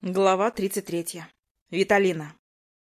Глава 33. Виталина.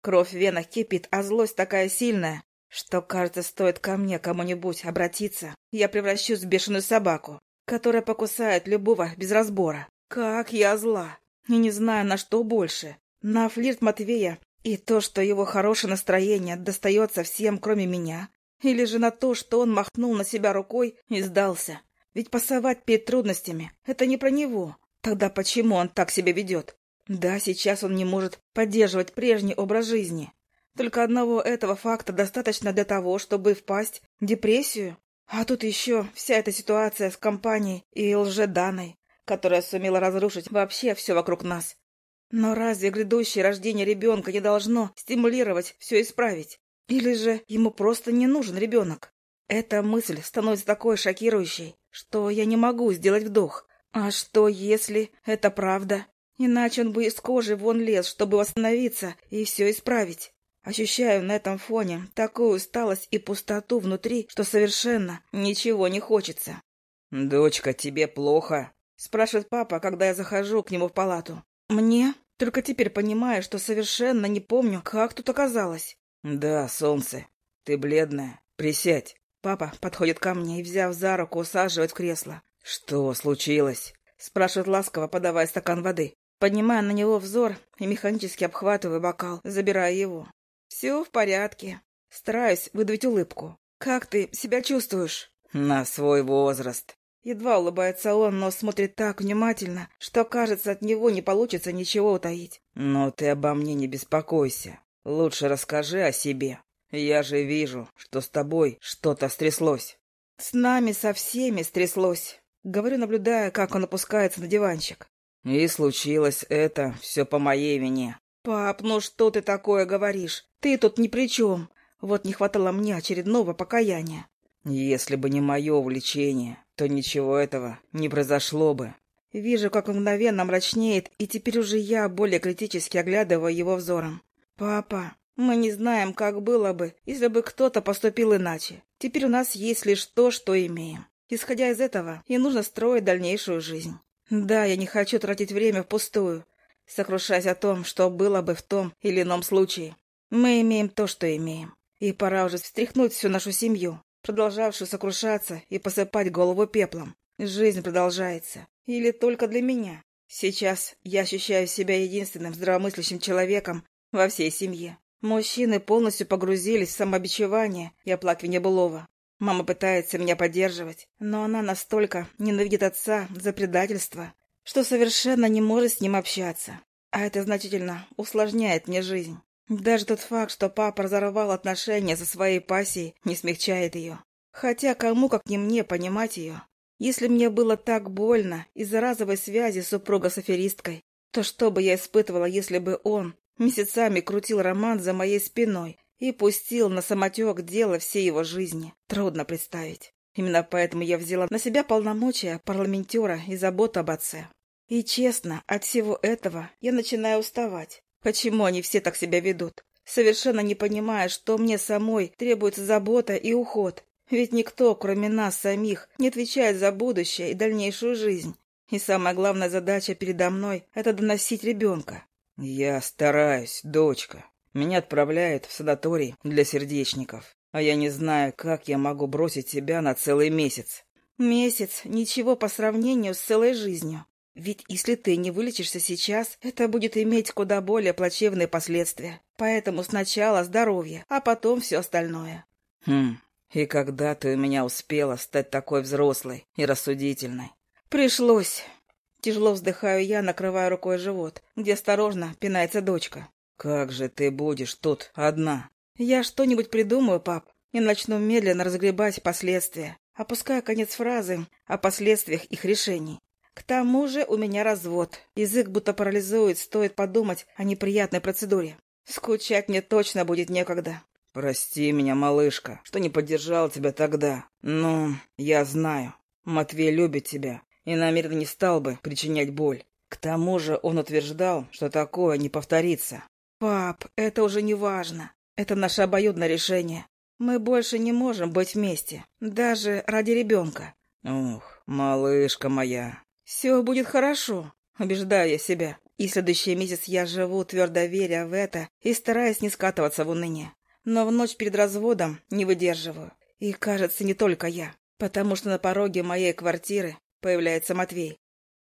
Кровь в венах кипит, а злость такая сильная, что, кажется, стоит ко мне кому-нибудь обратиться, я превращусь в бешеную собаку, которая покусает любого без разбора. Как я зла! И не знаю, на что больше. На флирт Матвея и то, что его хорошее настроение достается всем, кроме меня, или же на то, что он махнул на себя рукой и сдался. Ведь пасовать перед трудностями — это не про него. Тогда почему он так себя ведет? Да, сейчас он не может поддерживать прежний образ жизни. Только одного этого факта достаточно для того, чтобы впасть в депрессию. А тут еще вся эта ситуация с компанией и лжеданой, которая сумела разрушить вообще все вокруг нас. Но разве грядущее рождение ребенка не должно стимулировать все исправить? Или же ему просто не нужен ребенок? Эта мысль становится такой шокирующей, что я не могу сделать вдох. А что, если это правда? Иначе он бы из кожи вон лез, чтобы восстановиться и все исправить. Ощущаю на этом фоне такую усталость и пустоту внутри, что совершенно ничего не хочется. «Дочка, тебе плохо?» — спрашивает папа, когда я захожу к нему в палату. «Мне? Только теперь понимаю, что совершенно не помню, как тут оказалось». «Да, солнце. Ты бледная. Присядь». Папа подходит ко мне и, взяв за руку, усаживает в кресло. «Что случилось?» — спрашивает ласково, подавая стакан воды. Поднимаю на него взор и механически обхватываю бокал, забирая его. «Все в порядке. Стараюсь выдавить улыбку. Как ты себя чувствуешь?» «На свой возраст». Едва улыбается он, но смотрит так внимательно, что, кажется, от него не получится ничего утаить. «Но ты обо мне не беспокойся. Лучше расскажи о себе. Я же вижу, что с тобой что-то стряслось». «С нами со всеми стряслось», — говорю, наблюдая, как он опускается на диванчик. И случилось это все по моей вине. «Пап, ну что ты такое говоришь? Ты тут ни при чем. Вот не хватало мне очередного покаяния». «Если бы не мое увлечение, то ничего этого не произошло бы». Вижу, как он мгновенно мрачнеет, и теперь уже я более критически оглядываю его взором. «Папа, мы не знаем, как было бы, если бы кто-то поступил иначе. Теперь у нас есть лишь то, что имеем. Исходя из этого, и нужно строить дальнейшую жизнь. Да, я не хочу тратить время впустую, сокрушаясь о том, что было бы в том или ином случае. Мы имеем то, что имеем. И пора уже встряхнуть всю нашу семью, продолжавшую сокрушаться и посыпать голову пеплом. Жизнь продолжается. Или только для меня. Сейчас я ощущаю себя единственным здравомыслящим человеком во всей семье. Мужчины полностью погрузились в самобичевание и оплакивание былого. Мама пытается меня поддерживать, но она настолько ненавидит отца за предательство, что совершенно не может с ним общаться. А это значительно усложняет мне жизнь. Даже тот факт, что папа разорвал отношения со своей пассией, не смягчает ее. Хотя кому, как не мне, понимать ее? Если мне было так больно из-за разовой связи супруга с аферисткой, то что бы я испытывала, если бы он месяцами крутил роман за моей спиной и пустил на самотек дело всей его жизни. Трудно представить. Именно поэтому я взяла на себя полномочия парламентера и заботу об отце. И честно, от всего этого я начинаю уставать. Почему они все так себя ведут? Совершенно не понимая, что мне самой требуется забота и уход. Ведь никто, кроме нас самих, не отвечает за будущее и дальнейшую жизнь. И самая главная задача передо мной — это доносить ребенка. «Я стараюсь, дочка», меня отправляют в садаторий для сердечников, а я не знаю, как я могу бросить тебя на целый месяц. Месяц — ничего по сравнению с целой жизнью. Ведь если ты не вылечишься сейчас, это будет иметь куда более плачевные последствия. Поэтому сначала здоровье, а потом все остальное. Хм, и когда ты у меня успела стать такой взрослой и рассудительной? Пришлось. Тяжело вздыхаю я, накрывая рукой живот, где осторожно пинается дочка. «Как же ты будешь тут одна?» «Я что-нибудь придумаю, пап, и начну медленно разгребать последствия, опуская конец фразы о последствиях их решений. К тому же у меня развод. Язык будто парализует, стоит подумать о неприятной процедуре. Скучать мне точно будет некогда». «Прости меня, малышка, что не поддержал тебя тогда. Ну, я знаю. Матвей любит тебя и намеренно не стал бы причинять боль. К тому же он утверждал, что такое не повторится. «Пап, это уже не важно. Это наше обоюдное решение. Мы больше не можем быть вместе, даже ради ребенка». «Ух, малышка моя». «Все будет хорошо», — убеждаю я себя. И следующий месяц я живу, твердо веря в это и стараясь не скатываться в уныние. Но в ночь перед разводом не выдерживаю. И, кажется, не только я, потому что на пороге моей квартиры появляется Матвей.